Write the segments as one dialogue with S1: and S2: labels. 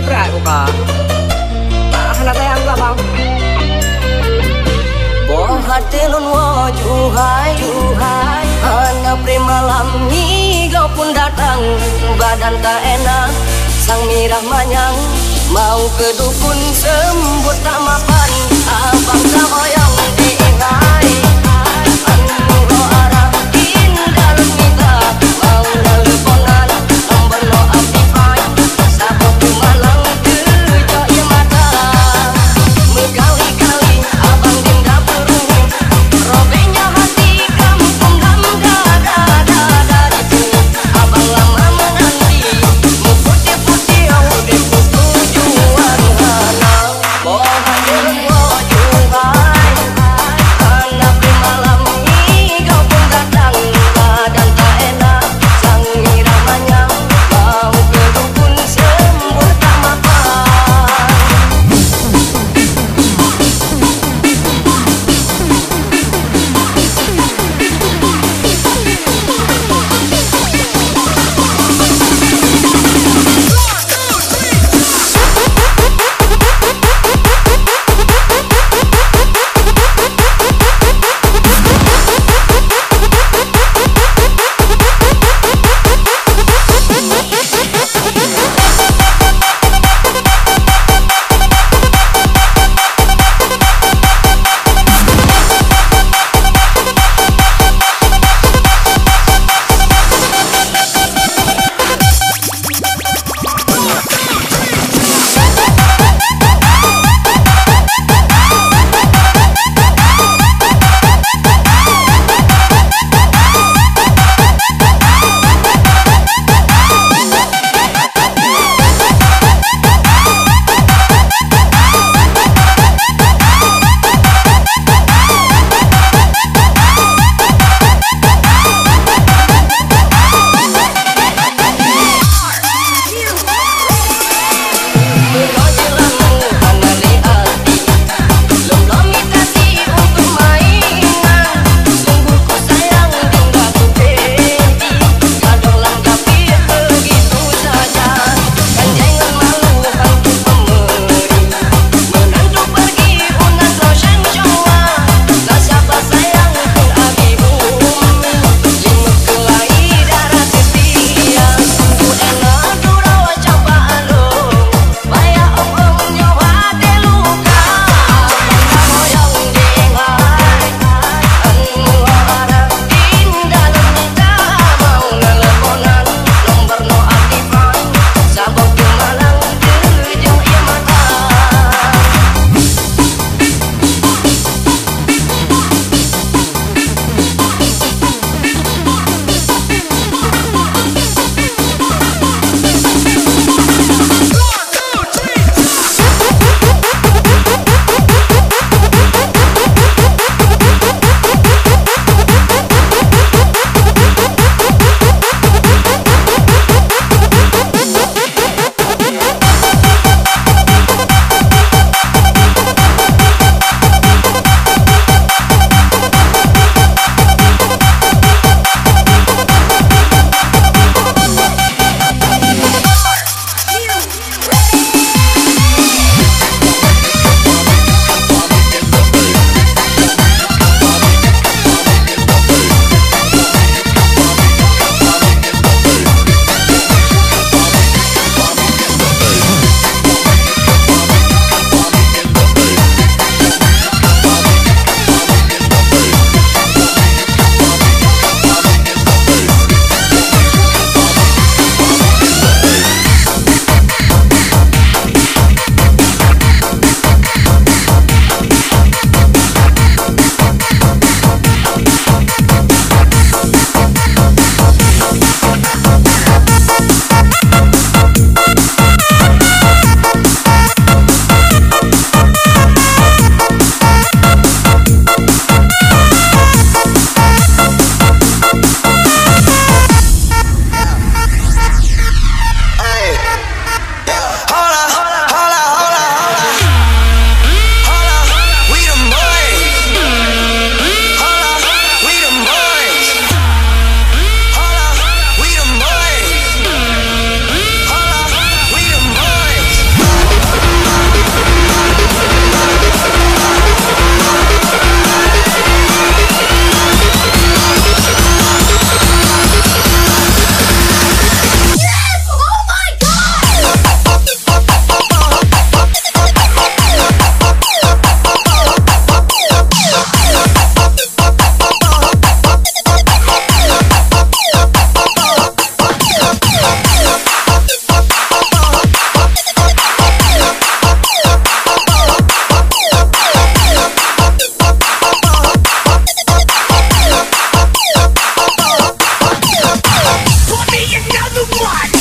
S1: Tak nak. Nad ei anna ka. Bohatelu nuo juhai juhai. Hanya pri malam ni kau pun datang. Badan tak enak Sang mirah manyang. Mau ke dukun sembut tak mapan. Abang tak oyang di ingai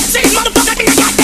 S1: shit, motherfucker, I think I
S2: got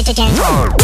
S2: shit again.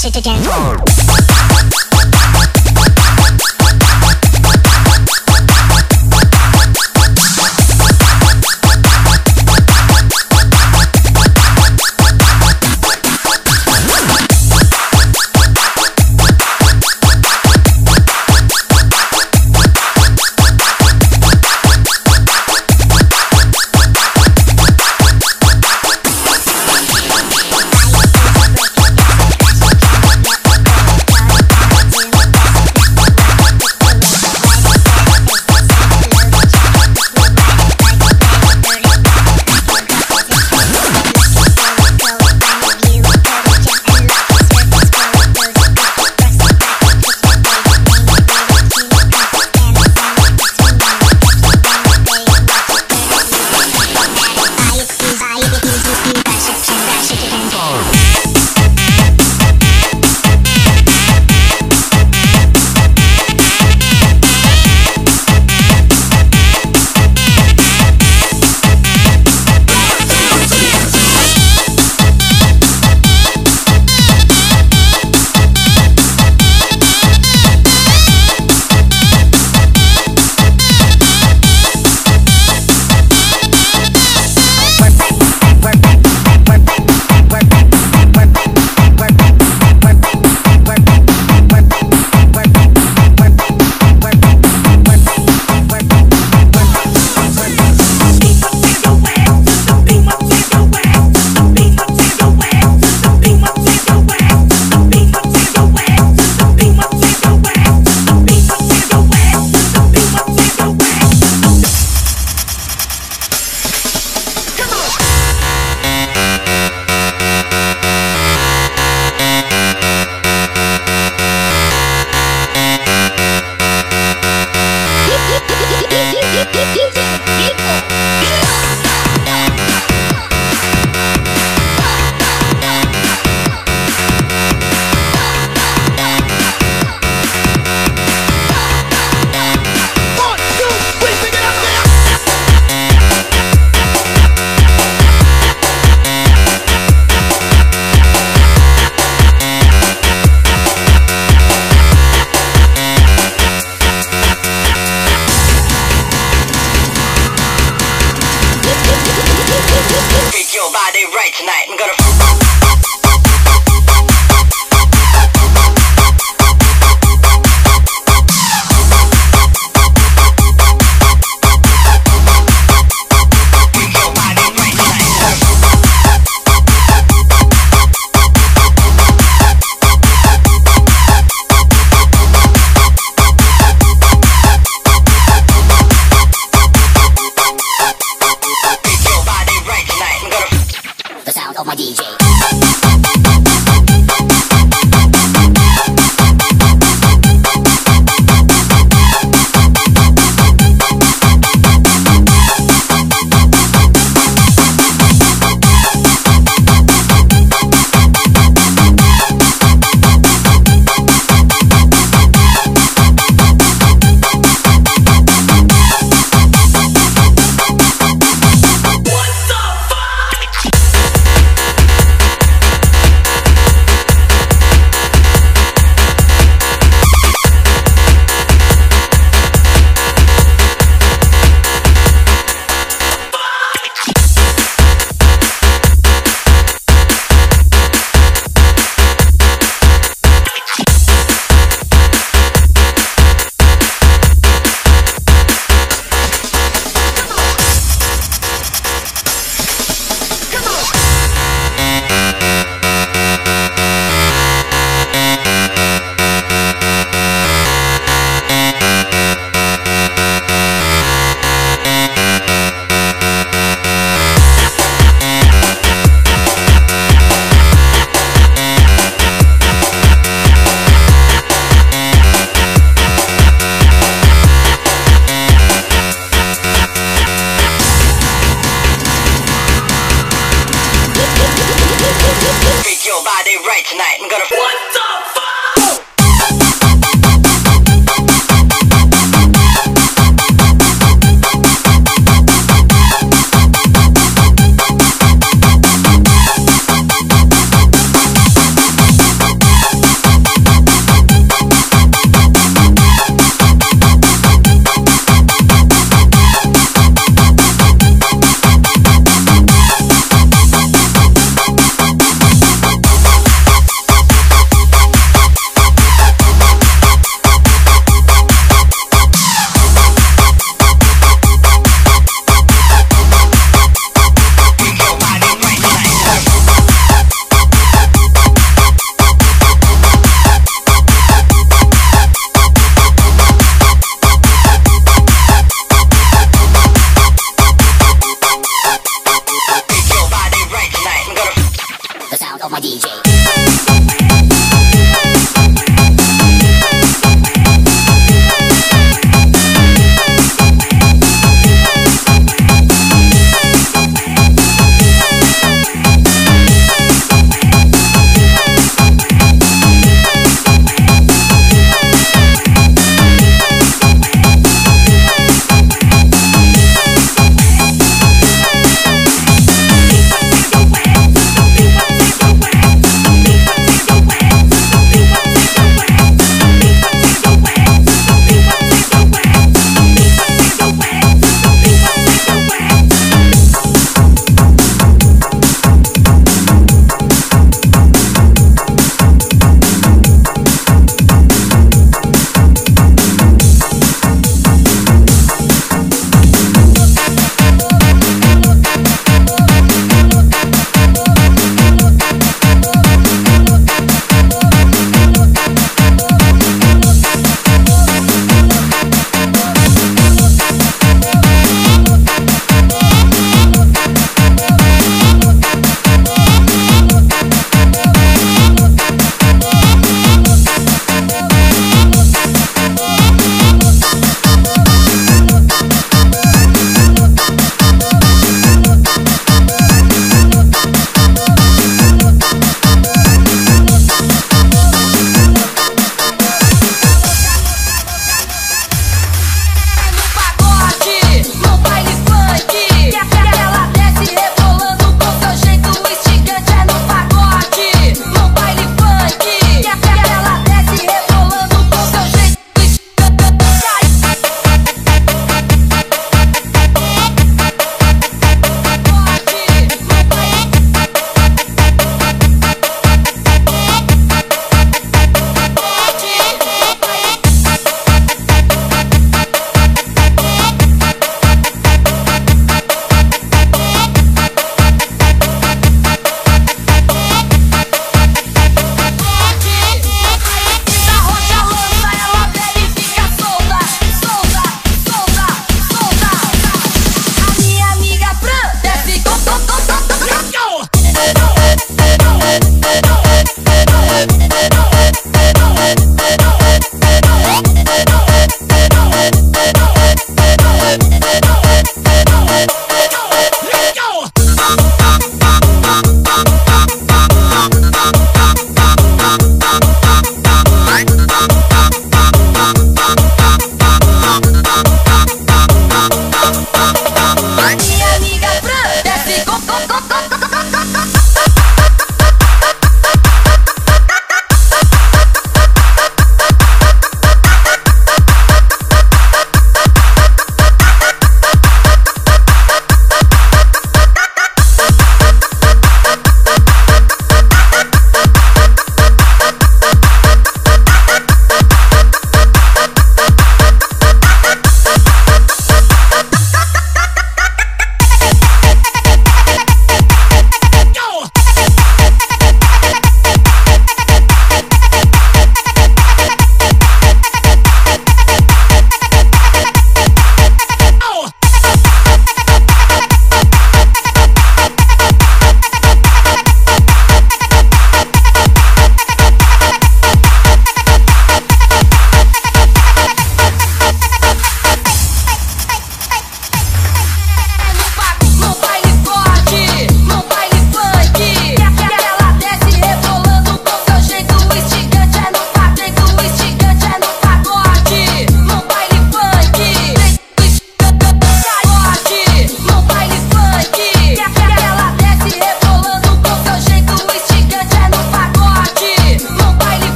S2: crush again.